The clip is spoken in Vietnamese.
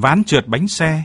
ván trượt bánh xe,